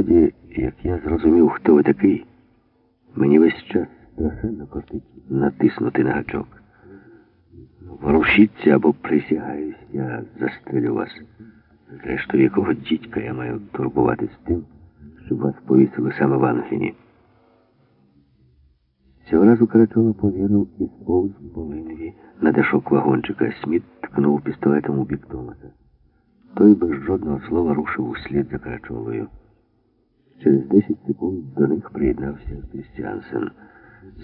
Відтоді, як я зрозумів, хто ви такий, мені весь час страшенно кортить натиснути на гачок. Ворушіться або присягаюсь, я застрелю вас. Зрештою, якого дідька я маю турбуватись тим, щоб вас повісили саме в Анфіні. Цього разу Карачола повірив і сповз по на дашок вагончика. Сміт ткнув пістолетом у бік Томаса. Той без жодного слова рушив услід за Карачолою. Через 10 секунд до них приєднався Крістіансен.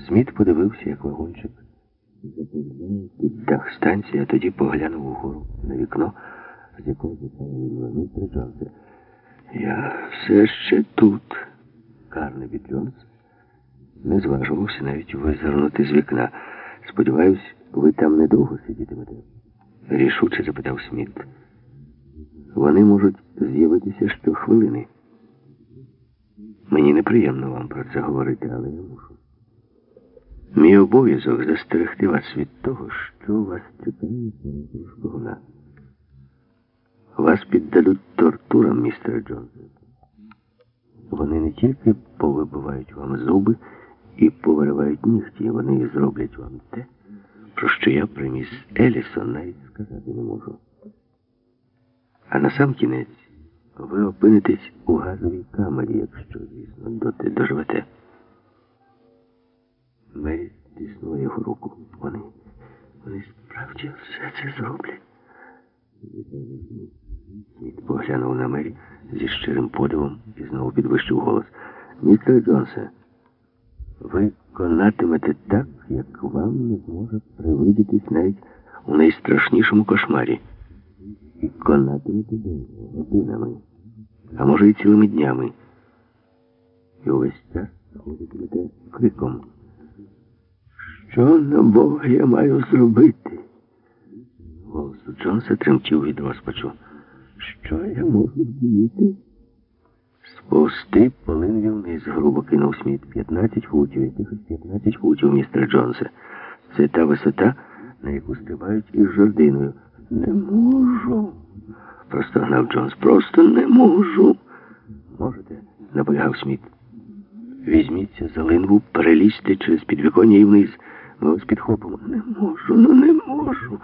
Сміт подивився, як вагончик під дах станції, а тоді поглянув угору на вікно, з якого запалили містер Джонса. Я все ще тут. Карнебі Джонс не зважувався навіть визирнути з вікна. Сподіваюсь, ви там недовго сидітимете. Рішуче запитав Сміт. Вони можуть з'явитися щохвилини. Мені неприємно вам про це говорити, але я мушу. Мій обов'язок застерегти вас від того, що вас чекає шпигуна. Вас піддадуть тортурам, містер Джонс. Вони не тільки повибивають вам зуби і повиривають нігті, вони зроблять вам те, про що я приміс Елісон навіть сказати не можу. А на сам кінець ви опинитесь у газовій камері, якщо, звісно, доти доживете. Мері тиснула його руку. Вони, вони справді все це зроблять. Сміт поглянув на Мері зі щирим подивом і знову підвищив голос. Містер Джонсе, ви конатимете так, як вам не зможе привидітись навіть у найстрашнішому кошмарі. І конатимете довго, годинами, а може і цілими днями. І увесь час ходитимете криком. Що на Бога я маю зробити? Голос Джонса тремтів від розпачу. Що я можу вдіяти? Сповзти полинві вниз, грубо кинув Сміт. 15 футів, якихось 15 футів, містер Джонсе. Це та висота, на яку стрибають із жординою. Не можу. Простогнав Джонс. Просто не можу. Можете, наполягав Сміт. Візьміться за линву, перелізьте через підвіконня і вниз. Ми вас підхопимо. Не можу, ну не можу.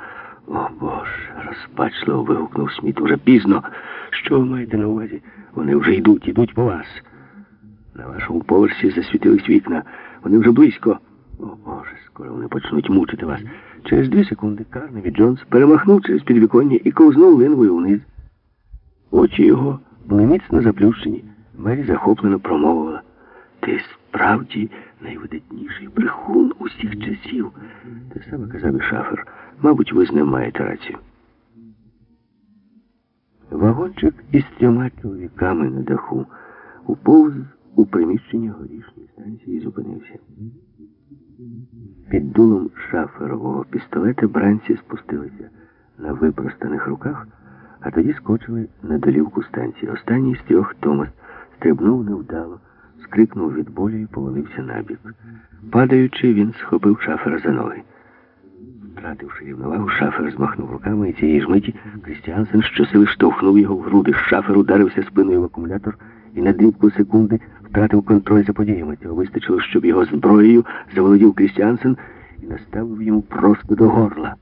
О, Боже, розпачливо вигукнув Сміт. Уже пізно. Що ви маєте на увазі? Вони вже йдуть, йдуть по вас. На вашому поверсі засвітились вікна. Вони вже близько. О, Боже, скоро вони почнуть мучити вас. Через дві секунди Карневі Джонс перемахнув через підвіконня і ковзнув линвою вниз. Очі його були міцно заплющені. Мері захоплено промовила. Ти справді найвидатніший брехун усіх часів. Те саме казав і шафер. Мабуть, ви з ним маєте рацію. Вагончик із трьома чоловіками на даху уповз у приміщення горішньої Під дулом шаферового пістолета бранці спустилися на випростаних руках, а тоді скочили на долівку станції. Останній з трьох Томас стрибнув невдало, скрикнув від болю і повалився набік. Падаючи, він схопив шафера за ноги. Втративши рівновагу, шафер змахнув руками, і цієї ж миті Крістіансен щосили штовхнув його в груди. Шафер ударився спиною в акумулятор і на дрібку секунди втратив контроль за подіями. Цього вистачило, щоб його зброєю заволодів Крістіансен і наставив йому просто до горла.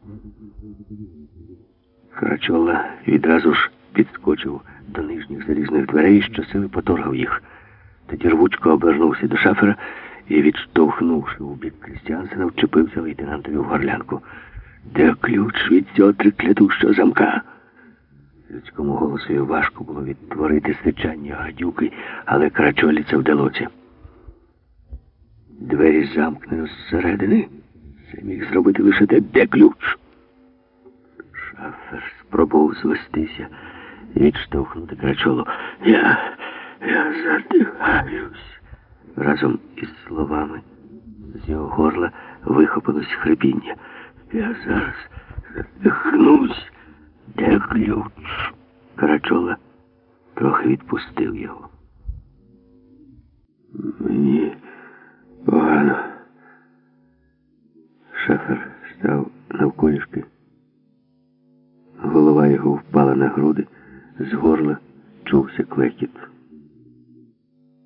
Карачола відразу ж підскочив до нижніх залізних дверей і щосили поторгав їх. Тоді рвучко обернувся до шафера і, відштовхнувши у бік Крістіансена, вчепився лейтенантові в горлянку. Де ключ від цього триклятущого замка? Людському голосові важко було відтворити сичання гадюки, але Карачолі це вдалося. Двері замкнено зсередини. Це міг зробити лише те, де ключ. Шафер спробував звестися і відштовхнути Карачолу. Я. я задихаюсь. Разом із словами з його горла вихопилось хрипіння. Я зараз задихнусь. Де ключ? Карачола трохи відпустив його. Мені погано. Шафер став навколішки. Голова його впала на груди, з горла чувся клекіт.